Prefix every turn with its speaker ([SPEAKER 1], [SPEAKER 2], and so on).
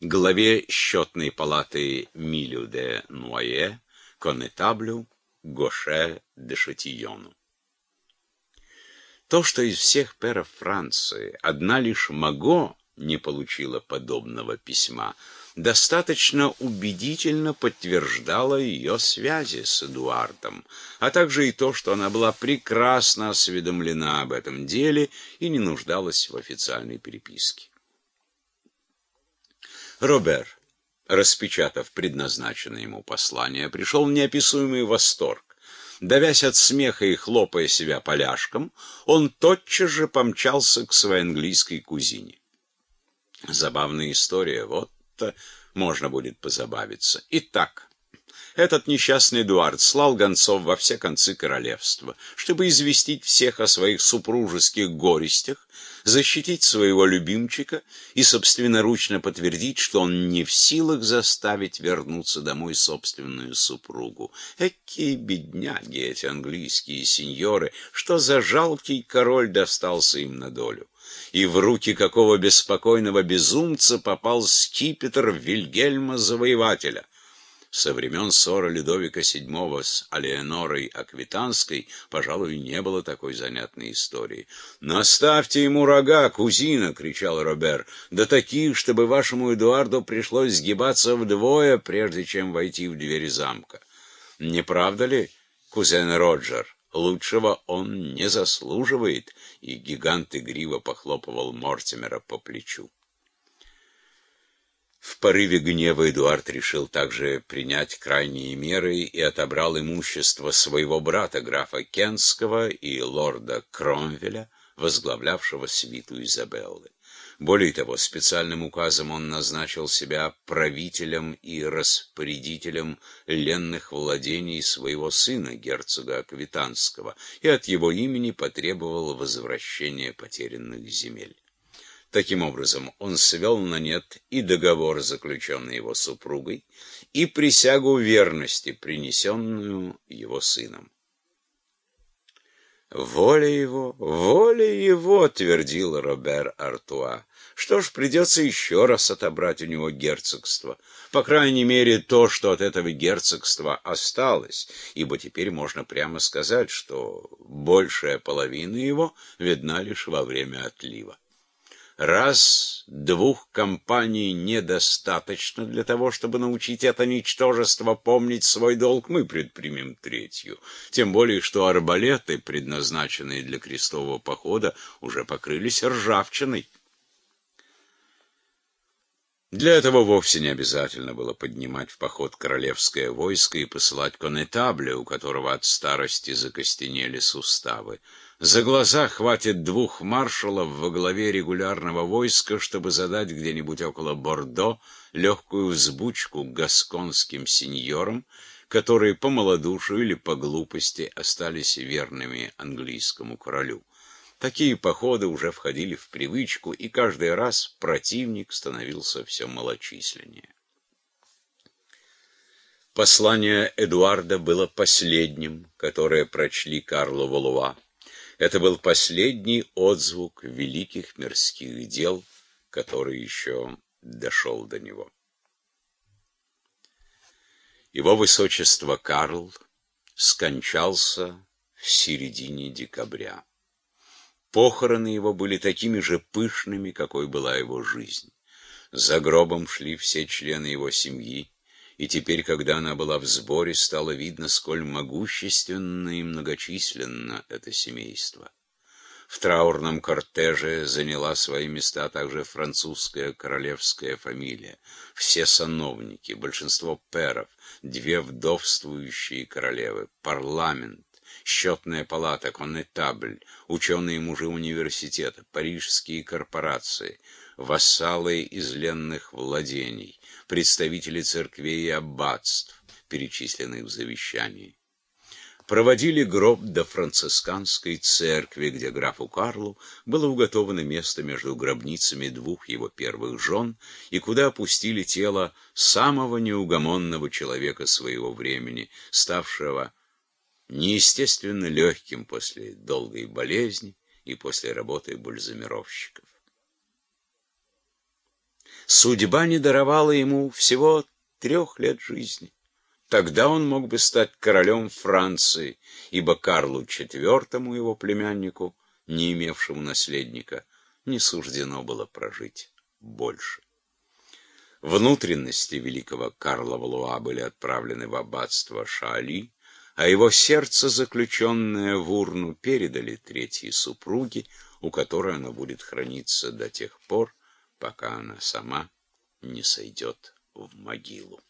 [SPEAKER 1] главе счетной палаты Милю де Нуае, конетаблю Гоше де Шатиону. То, что из всех перов Франции одна лишь Маго не получила подобного письма, достаточно убедительно подтверждало ее связи с Эдуардом, а также и то, что она была прекрасно осведомлена об этом деле и не нуждалась в официальной переписке. Робер, распечатав предназначенное ему послание, пришел в неописуемый восторг. Давясь от смеха и хлопая себя поляшком, он тотчас же помчался к своей английской кузине. Забавная история, вот можно будет позабавиться. Итак, этот несчастный Эдуард слал гонцов во все концы королевства, чтобы известить всех о своих супружеских горестях, защитить своего любимчика и собственноручно подтвердить, что он не в силах заставить вернуться домой собственную супругу. Какие бедняги эти английские сеньоры, что за жалкий король достался им на долю и в руки какого беспокойного безумца попал скипетр Вильгельма Завоевателя. Со времен ссоры Людовика VII с Алеонорой Аквитанской, пожалуй, не было такой занятной истории. «Наставьте ему рога, кузина!» — кричал Робер. «Да такие, чтобы вашему Эдуарду пришлось сгибаться вдвое, прежде чем войти в двери замка. Не правда ли, кузен Роджер?» Лучшего он не заслуживает, и гигант игриво похлопывал Мортимера по плечу. В порыве гнева Эдуард решил также принять крайние меры и отобрал имущество своего брата, графа Кенского и лорда Кромвеля, возглавлявшего свиту Изабеллы. Более того, специальным указом он назначил себя правителем и распорядителем ленных владений своего сына, герцога Аквитанского, и от его имени потребовал возвращения потерянных земель. Таким образом, он свел на нет и договор, заключенный его супругой, и присягу верности, принесенную его сыном. «Воля его, воля его!» — твердил Робер Артуа. «Что ж, придется еще раз отобрать у него герцогство. По крайней мере, то, что от этого герцогства осталось, ибо теперь можно прямо сказать, что большая половина его видна лишь во время отлива. Раз двух компаний недостаточно для того, чтобы научить это ничтожество помнить свой долг, мы предпримем третью. Тем более, что арбалеты, предназначенные для крестового похода, уже покрылись ржавчиной. Для этого вовсе не обязательно было поднимать в поход королевское войско и посылать конетабля, у которого от старости закостенели суставы. За глаза хватит двух маршалов во главе регулярного войска, чтобы задать где-нибудь около Бордо легкую взбучку гасконским сеньорам, которые по малодушию или по глупости остались верными английскому королю. Такие походы уже входили в привычку, и каждый раз противник становился все малочисленнее. Послание Эдуарда было последним, которое прочли Карлу Валуа. Это был последний отзвук великих мирских дел, который еще дошел до него. Его высочество Карл скончался в середине декабря. Похороны его были такими же пышными, какой была его жизнь. За гробом шли все члены его семьи, и теперь, когда она была в сборе, стало видно, сколь могущественно и многочисленно это семейство. В траурном кортеже заняла свои места также французская королевская фамилия. Все сановники, большинство перов, две вдовствующие королевы, парламент, счетная палата, коннетабль, ученые мужи университета, парижские корпорации, вассалы из ленных владений, представители церквей и аббатств, перечисленных в завещании. Проводили гроб до францисканской церкви, где графу Карлу было уготовано место между гробницами двух его первых жен, и куда опустили тело самого неугомонного человека своего времени, ставшего неестественно легким после долгой болезни и после работы бальзамировщиков. Судьба не даровала ему всего трех лет жизни. Тогда он мог бы стать королем Франции, ибо Карлу IV, его племяннику, не имевшему наследника, не суждено было прожить больше. Внутренности великого Карла Валуа были отправлены в аббатство Шаали, а его сердце, заключенное в урну, передали третьей супруге, у которой оно будет храниться до тех пор, пока она сама не сойдет в могилу.